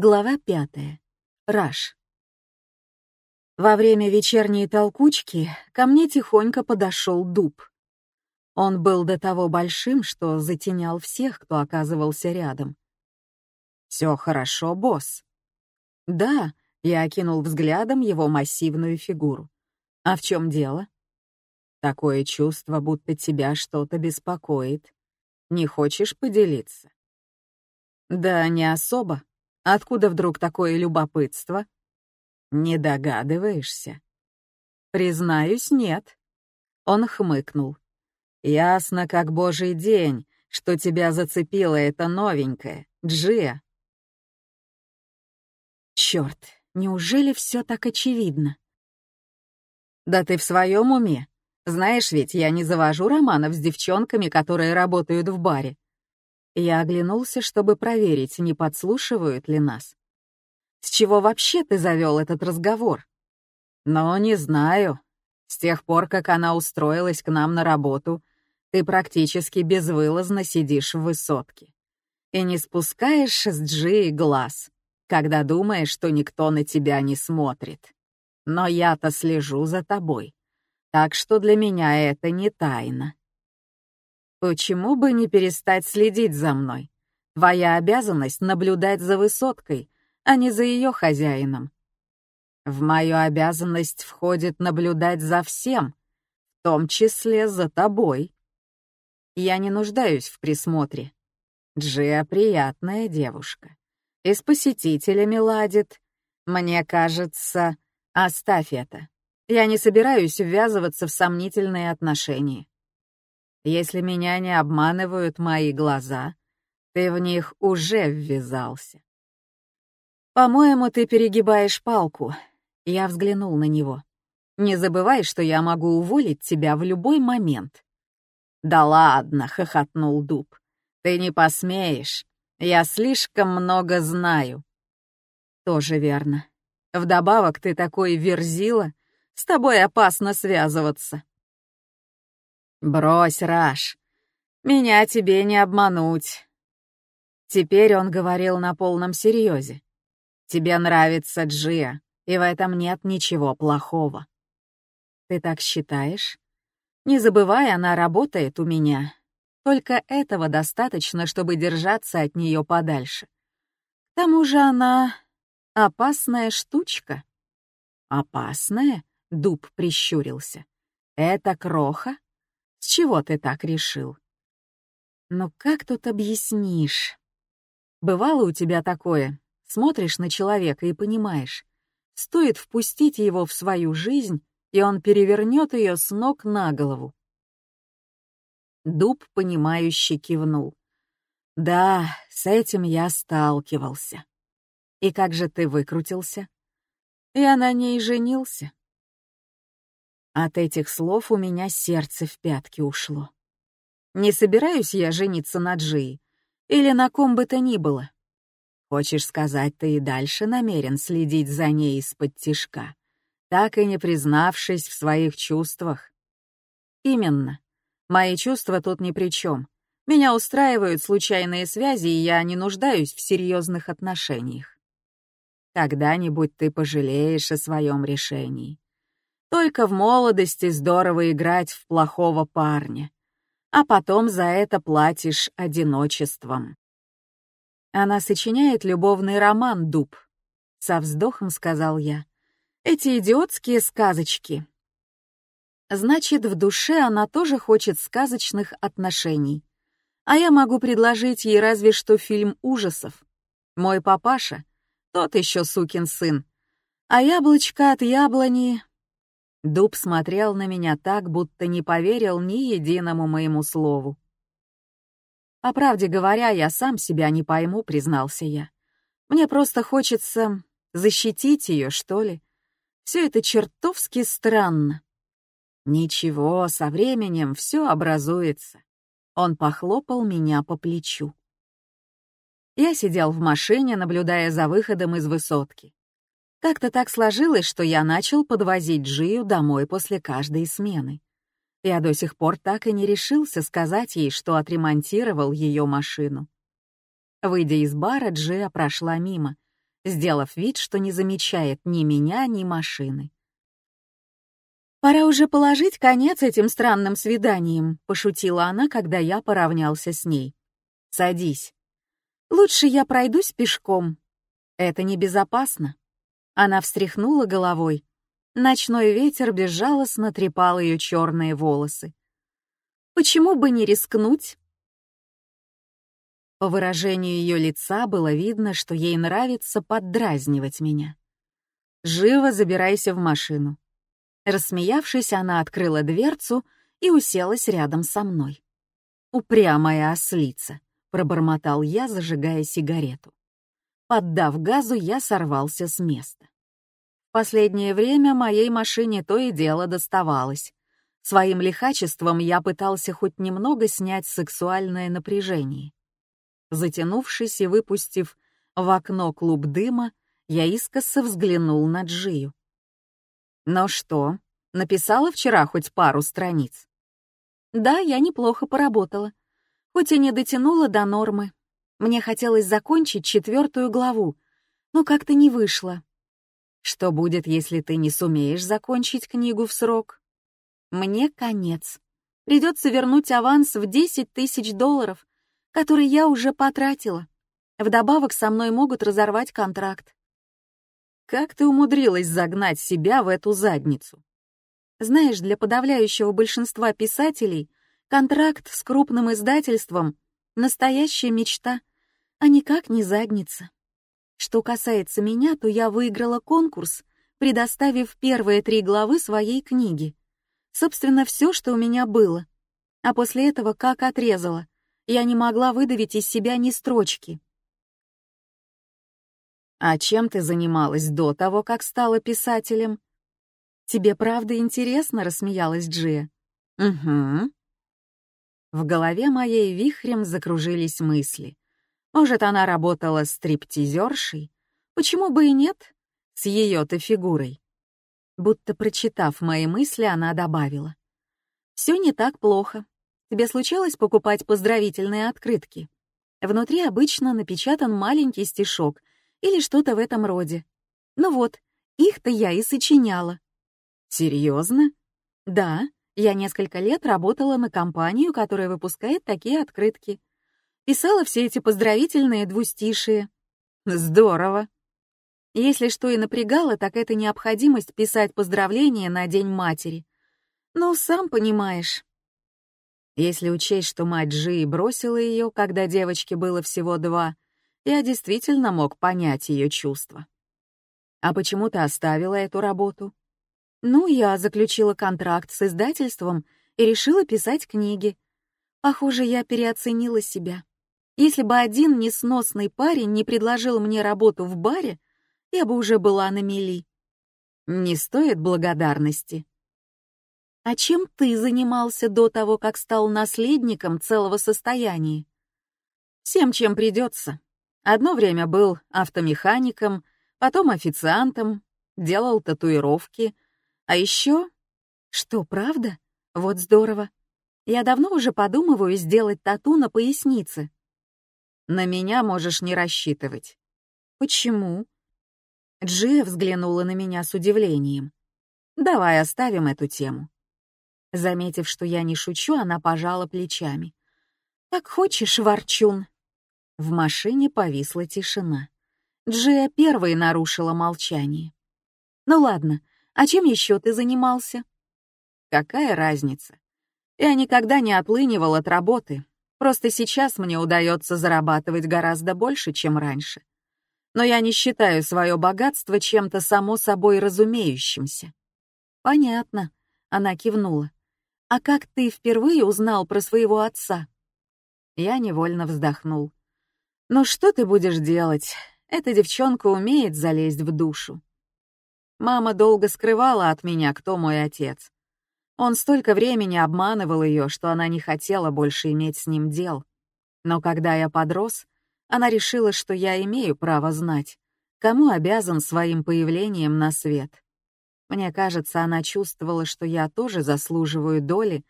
Глава пятая. Раш. Во время вечерней толкучки ко мне тихонько подошел дуб. Он был до того большим, что затенял всех, кто оказывался рядом. «Все хорошо, босс?» «Да», — я окинул взглядом его массивную фигуру. «А в чем дело?» «Такое чувство, будто тебя что-то беспокоит. Не хочешь поделиться?» «Да, не особо», Откуда вдруг такое любопытство? Не догадываешься? Признаюсь, нет. Он хмыкнул. Ясно, как божий день, что тебя зацепило это новенькое, Джия. Черт, неужели все так очевидно? Да ты в своем уме? Знаешь ведь, я не завожу романов с девчонками, которые работают в баре. Я оглянулся, чтобы проверить, не подслушивают ли нас. «С чего вообще ты завел этот разговор?» «Но не знаю. С тех пор, как она устроилась к нам на работу, ты практически безвылазно сидишь в высотке и не спускаешь с Джи глаз, когда думаешь, что никто на тебя не смотрит. Но я-то слежу за тобой, так что для меня это не тайна. Почему бы не перестать следить за мной? Твоя обязанность — наблюдать за высоткой, а не за ее хозяином. В мою обязанность входит наблюдать за всем, в том числе за тобой. Я не нуждаюсь в присмотре. Джия приятная девушка. И с посетителями ладит. Мне кажется, оставь это. Я не собираюсь ввязываться в сомнительные отношения. Если меня не обманывают мои глаза, ты в них уже ввязался. По-моему, ты перегибаешь палку. Я взглянул на него. Не забывай, что я могу уволить тебя в любой момент. Да ладно, хохотнул Дуб. Ты не посмеешь. Я слишком много знаю. Тоже верно. Вдобавок ты такой верзила, с тобой опасно связываться. «Брось, Раш, меня тебе не обмануть». Теперь он говорил на полном серьезе. «Тебе нравится Джия, и в этом нет ничего плохого». «Ты так считаешь?» «Не забывай, она работает у меня. Только этого достаточно, чтобы держаться от нее подальше. К тому же она опасная штучка». «Опасная?» — Дуб прищурился. «Это кроха?» С чего ты так решил? Ну как тут объяснишь? Бывало у тебя такое? Смотришь на человека и понимаешь, стоит впустить его в свою жизнь, и он перевернет ее с ног на голову. Дуб, понимающе кивнул. Да, с этим я сталкивался. И как же ты выкрутился? Я на ней женился. От этих слов у меня сердце в пятки ушло. Не собираюсь я жениться на Джии или на ком бы то ни было. Хочешь сказать, ты и дальше намерен следить за ней из-под тишка, так и не признавшись в своих чувствах? Именно. Мои чувства тут ни при чем. Меня устраивают случайные связи, и я не нуждаюсь в серьезных отношениях. Когда-нибудь ты пожалеешь о своем решении. Только в молодости здорово играть в плохого парня, а потом за это платишь одиночеством. Она сочиняет любовный роман «Дуб», — со вздохом сказал я. Эти идиотские сказочки. Значит, в душе она тоже хочет сказочных отношений. А я могу предложить ей разве что фильм ужасов. Мой папаша, тот еще сукин сын. А яблочко от яблони Дуб смотрел на меня так, будто не поверил ни единому моему слову. «По правде говоря, я сам себя не пойму», — признался я. «Мне просто хочется защитить ее, что ли. Все это чертовски странно». «Ничего, со временем все образуется». Он похлопал меня по плечу. Я сидел в машине, наблюдая за выходом из высотки. Как-то так сложилось, что я начал подвозить Джию домой после каждой смены. Я до сих пор так и не решился сказать ей, что отремонтировал ее машину. Выйдя из бара, Джия прошла мимо, сделав вид, что не замечает ни меня, ни машины. «Пора уже положить конец этим странным свиданиям», — пошутила она, когда я поравнялся с ней. «Садись. Лучше я пройдусь пешком. Это небезопасно». Она встряхнула головой. Ночной ветер безжалостно трепал ее черные волосы. «Почему бы не рискнуть?» По выражению ее лица было видно, что ей нравится поддразнивать меня. «Живо забирайся в машину». Рассмеявшись, она открыла дверцу и уселась рядом со мной. «Упрямая ослица», — пробормотал я, зажигая сигарету. Поддав газу, я сорвался с места. Последнее время моей машине то и дело доставалось. Своим лихачеством я пытался хоть немного снять сексуальное напряжение. Затянувшись и выпустив в окно клуб дыма, я искоса взглянул на Джию. «Ну что, написала вчера хоть пару страниц?» «Да, я неплохо поработала. Хоть и не дотянула до нормы. Мне хотелось закончить четвертую главу, но как-то не вышло. Что будет, если ты не сумеешь закончить книгу в срок? Мне конец. Придется вернуть аванс в 10 тысяч долларов, который я уже потратила. Вдобавок со мной могут разорвать контракт. Как ты умудрилась загнать себя в эту задницу? Знаешь, для подавляющего большинства писателей контракт с крупным издательством — настоящая мечта, а никак не задница. Что касается меня, то я выиграла конкурс, предоставив первые три главы своей книги. Собственно, все, что у меня было. А после этого как отрезала — я не могла выдавить из себя ни строчки. «А чем ты занималась до того, как стала писателем?» «Тебе правда интересно?» — рассмеялась Джия. «Угу». В голове моей вихрем закружились мысли. Может, она работала стриптизершей? Почему бы и нет? С ее-то фигурой. Будто прочитав мои мысли, она добавила. «Все не так плохо. Тебе случалось покупать поздравительные открытки? Внутри обычно напечатан маленький стишок или что-то в этом роде. Ну вот, их-то я и сочиняла. Серьезно? Да, я несколько лет работала на компанию, которая выпускает такие открытки. Писала все эти поздравительные двустишие. Здорово. Если что и напрягало, так это необходимость писать поздравления на День матери. Ну, сам понимаешь. Если учесть, что мать Джи бросила ее, когда девочке было всего два, я действительно мог понять ее чувства. А почему ты оставила эту работу? Ну, я заключила контракт с издательством и решила писать книги. Похоже, я переоценила себя. Если бы один несносный парень не предложил мне работу в баре, я бы уже была на мели. Не стоит благодарности. А чем ты занимался до того, как стал наследником целого состояния? Всем, чем придется. Одно время был автомехаником, потом официантом, делал татуировки. А еще... Что, правда? Вот здорово. Я давно уже подумываю сделать тату на пояснице. На меня можешь не рассчитывать. Почему? Джия взглянула на меня с удивлением. Давай оставим эту тему. Заметив, что я не шучу, она пожала плечами. «Как хочешь, ворчун». В машине повисла тишина. Джия первой нарушила молчание. «Ну ладно, а чем еще ты занимался?» «Какая разница? Я никогда не отлынивал от работы. Просто сейчас мне удается зарабатывать гораздо больше, чем раньше. Но я не считаю свое богатство чем-то само собой разумеющимся». «Понятно», — она кивнула. «А как ты впервые узнал про своего отца?» Я невольно вздохнул. «Ну что ты будешь делать? Эта девчонка умеет залезть в душу». Мама долго скрывала от меня, кто мой отец. Он столько времени обманывал ее, что она не хотела больше иметь с ним дел. Но когда я подрос, она решила, что я имею право знать, кому обязан своим появлением на свет. Мне кажется, она чувствовала, что я тоже заслуживаю доли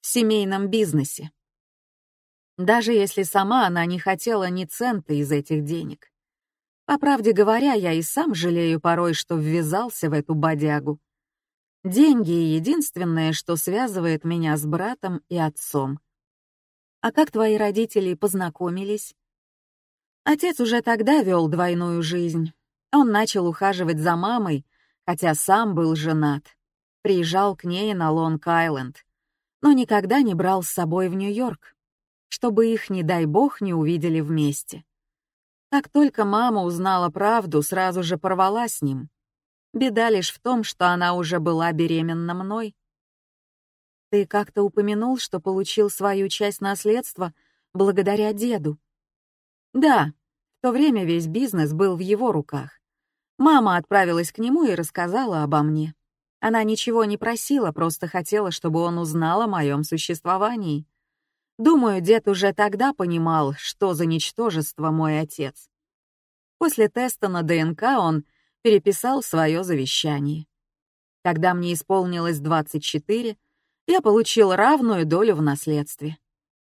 в семейном бизнесе. Даже если сама она не хотела ни цента из этих денег. По правде говоря, я и сам жалею порой, что ввязался в эту бодягу. Деньги — единственное, что связывает меня с братом и отцом. А как твои родители познакомились? Отец уже тогда вел двойную жизнь. Он начал ухаживать за мамой, хотя сам был женат. Приезжал к ней на Лонг-Айленд, но никогда не брал с собой в Нью-Йорк, чтобы их, не дай бог, не увидели вместе. Как только мама узнала правду, сразу же порвала с ним. Беда лишь в том, что она уже была беременна мной. Ты как-то упомянул, что получил свою часть наследства благодаря деду. Да, в то время весь бизнес был в его руках. Мама отправилась к нему и рассказала обо мне. Она ничего не просила, просто хотела, чтобы он узнал о моем существовании. Думаю, дед уже тогда понимал, что за ничтожество мой отец. После теста на ДНК он переписал свое завещание. Когда мне исполнилось 24, я получил равную долю в наследстве.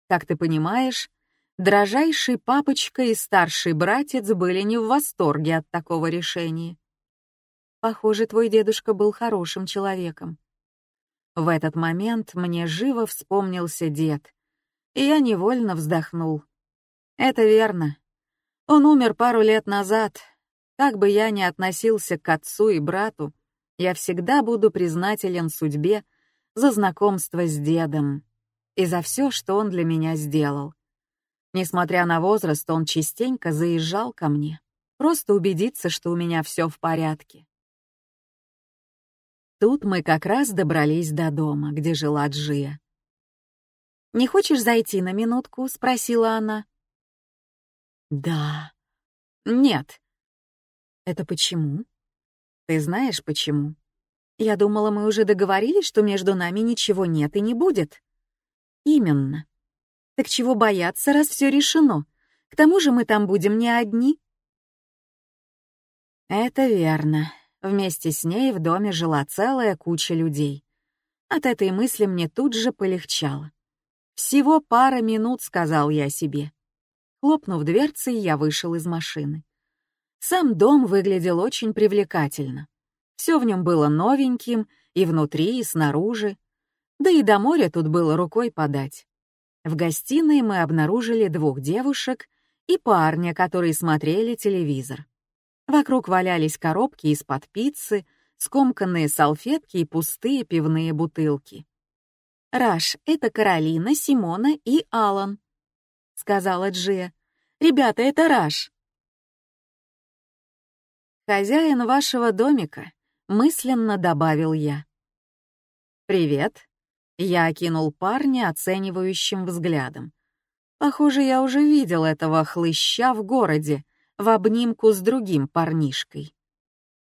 Как ты понимаешь, дрожайший папочка и старший братец были не в восторге от такого решения. Похоже, твой дедушка был хорошим человеком. В этот момент мне живо вспомнился дед, и я невольно вздохнул. Это верно. Он умер пару лет назад. Как бы я ни относился к отцу и брату, я всегда буду признателен судьбе за знакомство с дедом и за все, что он для меня сделал. Несмотря на возраст, он частенько заезжал ко мне, просто убедиться, что у меня все в порядке. Тут мы как раз добрались до дома, где жила Джия. «Не хочешь зайти на минутку?» — спросила она. «Да». «Нет». «Это почему?» «Ты знаешь, почему?» Я думала, мы уже договорились, что между нами ничего нет и не будет. Именно. Так чего бояться, раз все решено? К тому же мы там будем не одни. Это верно. Вместе с ней в доме жила целая куча людей. От этой мысли мне тут же полегчало. «Всего пара минут», — сказал я себе. Хлопнув дверцей, я вышел из машины. Сам дом выглядел очень привлекательно. Все в нем было новеньким и внутри, и снаружи. Да и до моря тут было рукой подать. В гостиной мы обнаружили двух девушек и парня, которые смотрели телевизор. Вокруг валялись коробки из-под пиццы, скомканные салфетки и пустые пивные бутылки. «Раш, это Каролина, Симона и Алан», — сказала Джия. «Ребята, это Раш». «Хозяин вашего домика», мысленно добавил я. «Привет», — я окинул парня оценивающим взглядом. Похоже, я уже видел этого хлыща в городе, в обнимку с другим парнишкой.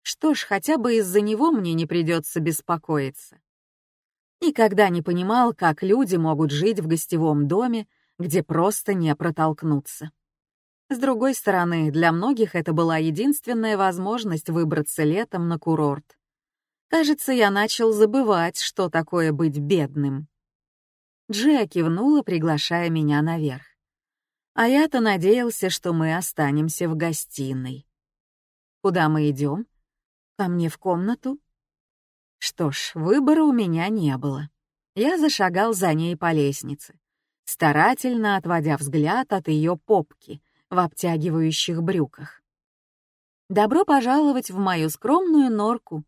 Что ж, хотя бы из-за него мне не придется беспокоиться. Никогда не понимал, как люди могут жить в гостевом доме, где просто не протолкнуться. С другой стороны, для многих это была единственная возможность выбраться летом на курорт. Кажется, я начал забывать, что такое быть бедным. Джия кивнула, приглашая меня наверх. А я-то надеялся, что мы останемся в гостиной. Куда мы идем? Ко мне в комнату? Что ж, выбора у меня не было. Я зашагал за ней по лестнице, старательно отводя взгляд от ее попки, в обтягивающих брюках. «Добро пожаловать в мою скромную норку!»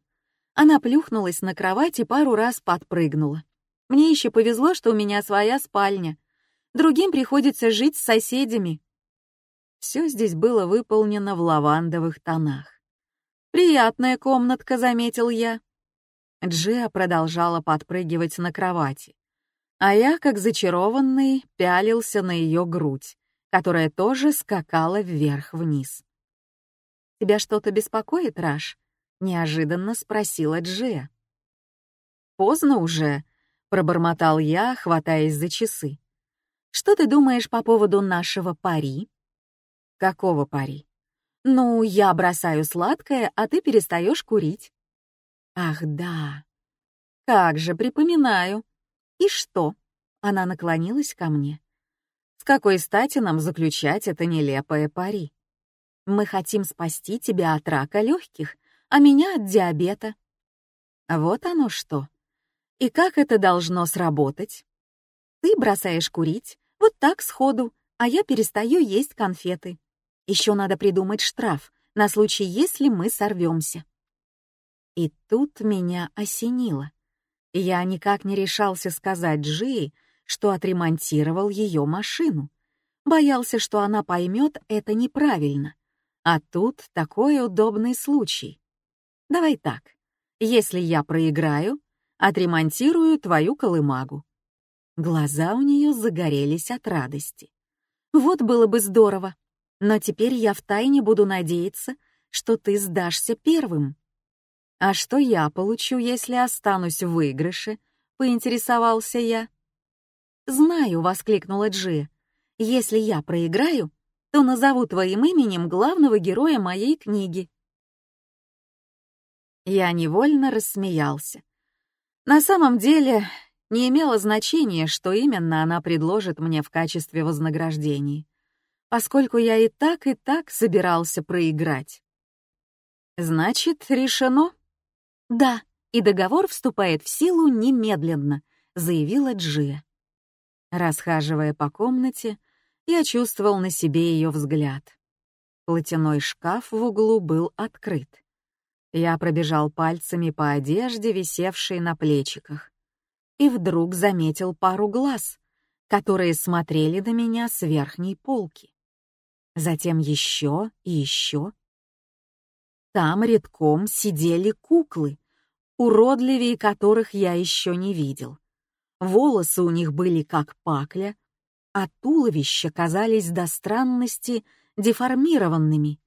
Она плюхнулась на кровать и пару раз подпрыгнула. «Мне еще повезло, что у меня своя спальня. Другим приходится жить с соседями». Все здесь было выполнено в лавандовых тонах. «Приятная комнатка», — заметил я. Джиа продолжала подпрыгивать на кровати, а я, как зачарованный, пялился на ее грудь, которая тоже скакала вверх-вниз. «Тебя что-то беспокоит, Раш?» — неожиданно спросила Джия. «Поздно уже», — пробормотал я, хватаясь за часы. «Что ты думаешь по поводу нашего пари?» «Какого пари?» «Ну, я бросаю сладкое, а ты перестаешь курить». «Ах, да. Как же, припоминаю. И что?» Она наклонилась ко мне. С какой стати нам заключать это нелепое пари? Мы хотим спасти тебя от рака легких, а меня от диабета. Вот оно что. И как это должно сработать? Ты бросаешь курить, вот так сходу, а я перестаю есть конфеты. Еще надо придумать штраф на случай, если мы сорвемся. И тут меня осенило. Я никак не решался сказать Джии, что отремонтировал ее машину. Боялся, что она поймет это неправильно. А тут такой удобный случай. Давай так. Если я проиграю, отремонтирую твою колымагу. Глаза у нее загорелись от радости. Вот было бы здорово. Но теперь я втайне буду надеяться, что ты сдашься первым. А что я получу, если останусь в выигрыше? Поинтересовался я. «Знаю», — воскликнула Джи. «Если я проиграю, то назову твоим именем главного героя моей книги». Я невольно рассмеялся. На самом деле, не имело значения, что именно она предложит мне в качестве вознаграждения, поскольку я и так, и так собирался проиграть. «Значит, решено?» «Да, и договор вступает в силу немедленно», — заявила Джия. Расхаживая по комнате, я чувствовал на себе ее взгляд. Платяной шкаф в углу был открыт. Я пробежал пальцами по одежде, висевшей на плечиках, и вдруг заметил пару глаз, которые смотрели на меня с верхней полки. Затем еще и еще. Там редком сидели куклы, уродливее которых я еще не видел. Волосы у них были как пакля, а туловища казались до странности деформированными.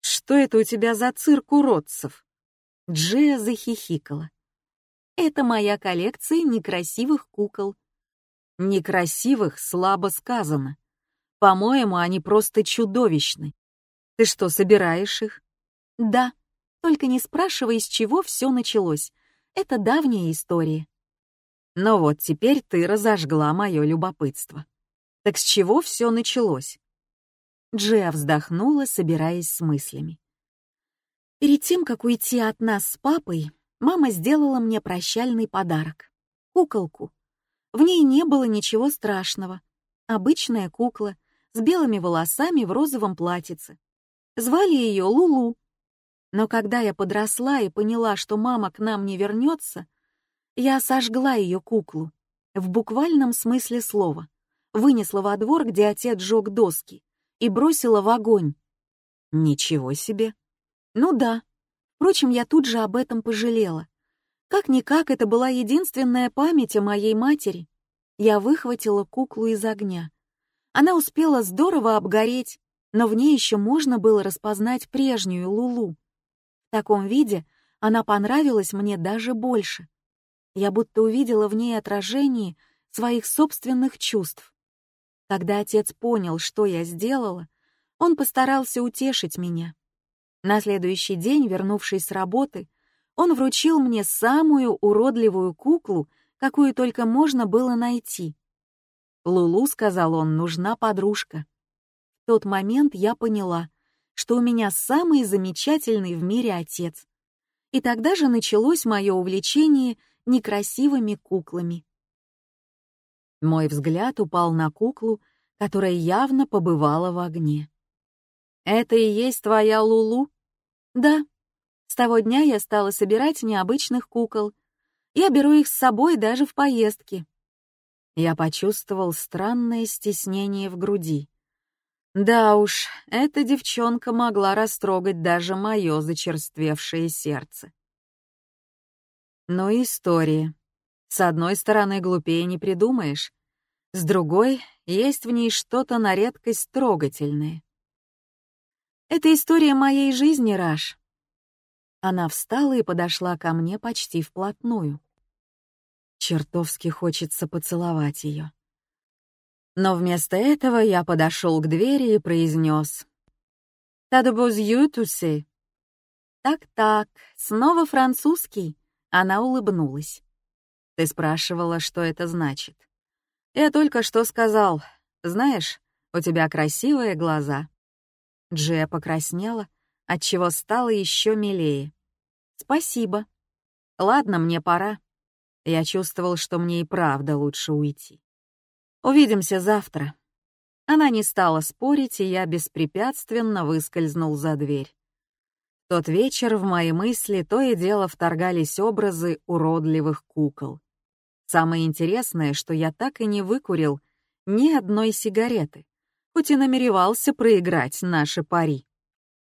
«Что это у тебя за цирк уродцев?» Джия захихикала. «Это моя коллекция некрасивых кукол». «Некрасивых слабо сказано. По-моему, они просто чудовищны. Ты что, собираешь их?» «Да, только не спрашивай, с чего все началось. Это давняя история». Но вот теперь ты разожгла мое любопытство. Так с чего все началось? Джия вздохнула, собираясь с мыслями. Перед тем, как уйти от нас с папой, мама сделала мне прощальный подарок — куколку. В ней не было ничего страшного. Обычная кукла с белыми волосами в розовом платьице. Звали ее Лулу. Но когда я подросла и поняла, что мама к нам не вернется, я сожгла ее куклу, в буквальном смысле слова, вынесла во двор, где отец жег доски, и бросила в огонь. Ничего себе. Ну да. Впрочем, я тут же об этом пожалела. Как-никак, это была единственная память о моей матери. Я выхватила куклу из огня. Она успела здорово обгореть, но в ней еще можно было распознать прежнюю Лулу. В таком виде она понравилась мне даже больше. Я будто увидела в ней отражение своих собственных чувств. Когда отец понял, что я сделала, он постарался утешить меня. На следующий день, вернувшись с работы, он вручил мне самую уродливую куклу, какую только можно было найти. «Лулу», — сказал он, — «нужна подружка». В тот момент я поняла, что у меня самый замечательный в мире отец. И тогда же началось мое увлечение некрасивыми куклами. Мой взгляд упал на куклу, которая явно побывала в огне. «Это и есть твоя Лулу?» «Да. С того дня я стала собирать необычных кукол. Я беру их с собой даже в поездки». Я почувствовал странное стеснение в груди. Да уж, эта девчонка могла растрогать даже мое зачерствевшее сердце. Но история. С одной стороны, глупее не придумаешь. С другой, есть в ней что-то на редкость трогательное. Это история моей жизни, Раш. Она встала и подошла ко мне почти вплотную. Чертовски хочется поцеловать ее. Но вместо этого я подошел к двери и произнес. «Тадобоз ютусы». «Так-так, снова французский», она улыбнулась. «Ты спрашивала, что это значит?» «Я только что сказал. Знаешь, у тебя красивые глаза». Джия покраснела, отчего стало еще милее. «Спасибо. Ладно, мне пора. Я чувствовал, что мне и правда лучше уйти. Увидимся завтра». Она не стала спорить, и я беспрепятственно выскользнул за дверь. Тот вечер в мои мысли то и дело вторгались образы уродливых кукол. Самое интересное, что я так и не выкурил ни одной сигареты, хоть и намеревался проиграть наши пари.